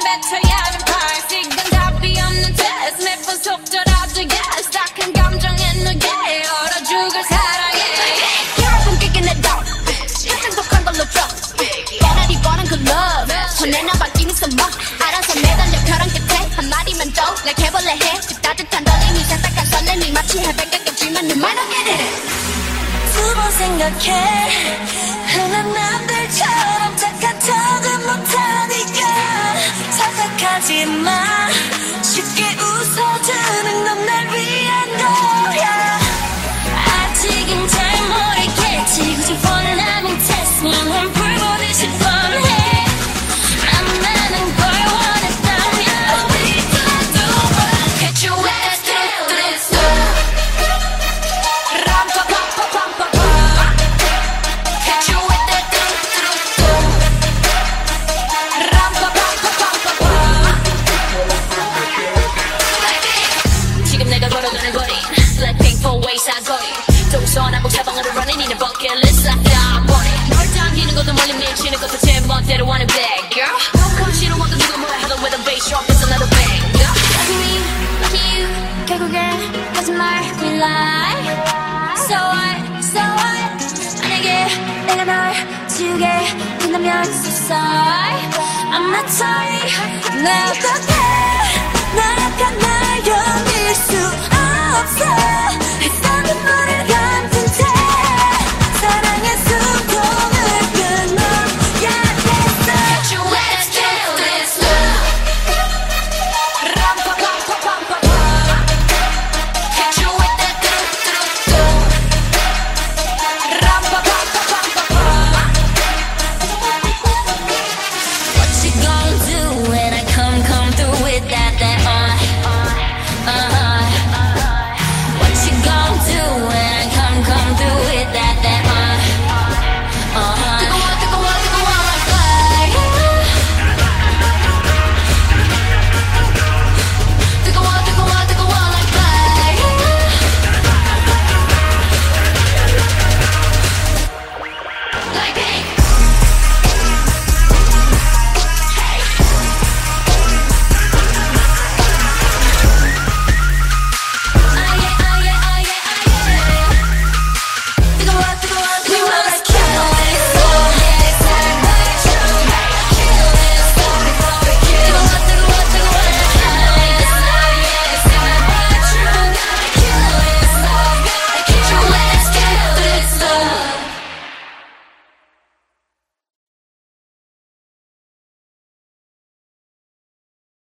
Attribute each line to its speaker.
Speaker 1: 배터야는 파이팅 답이 없는 test 내 분석조라 주겠어 딱한 감정에 누게 얼어 죽을 사랑해
Speaker 2: 결국 깨긴 내 dog bitch 가장 독한 걸로 drop 뻔하디 뻔한 그 love 혼내나 바뀌니 some more 알아서 매달려 벼랑 끝에 한마디만 더날 개벌레 해 따뜻한 떨림이 새싹한 설렘이 마치 해변가 껍질만 눈만 오게 돼두번
Speaker 1: 생각해 흘러나대 착각 동서남북 사방으로 running in a bucket list like I'm running 널 당기는 것도 멀리 밀치는 것도 제 멋대로 하는 bad girl 너무 싫어하고 누가 뭐라 하던 with a bass drop is another bang girl Like me, like you 결국엔 거짓말 we lie So what, so what 만약에 내가 널 지우게 된다면 so sorry I'm not sorry 나 어떡해 나약한 날 견딜